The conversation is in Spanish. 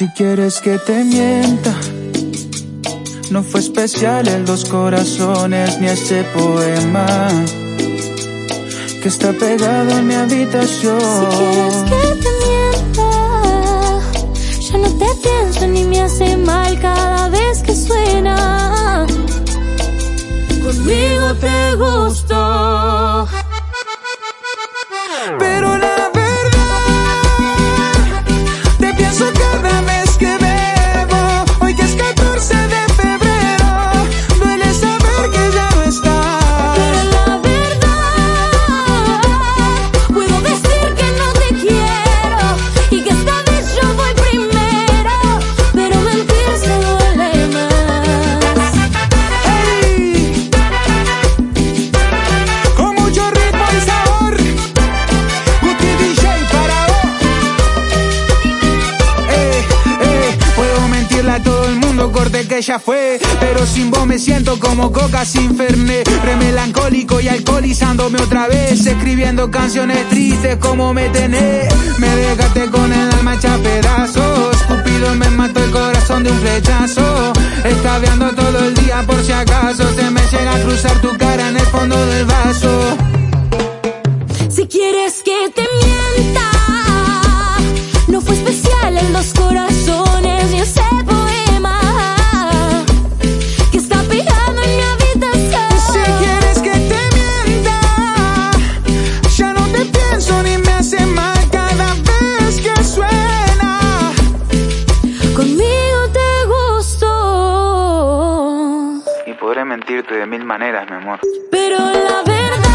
Si quieres que te mienta, no fue especial el dos corazones ni ese poema que está pegado en mi habitación. Si quieres que te mienta, ya no te pienso ni me hace mal cada vez que suena. Conmigo te gustó. Pero que ya fue. Pero sin vos me siento como coca sin fernet. Re melancólico y alcoholizándome otra vez. Escribiendo canciones tristes como me tenés. Me dejaste con el alma hecha pedazos. Cupido me mató el corazón de un flechazo. Escabeando todo el día por si acaso se me llega a cruzar tu cara en el fondo del vaso. Si quieres que te de mil maneras, mi amor. Pero la verdad.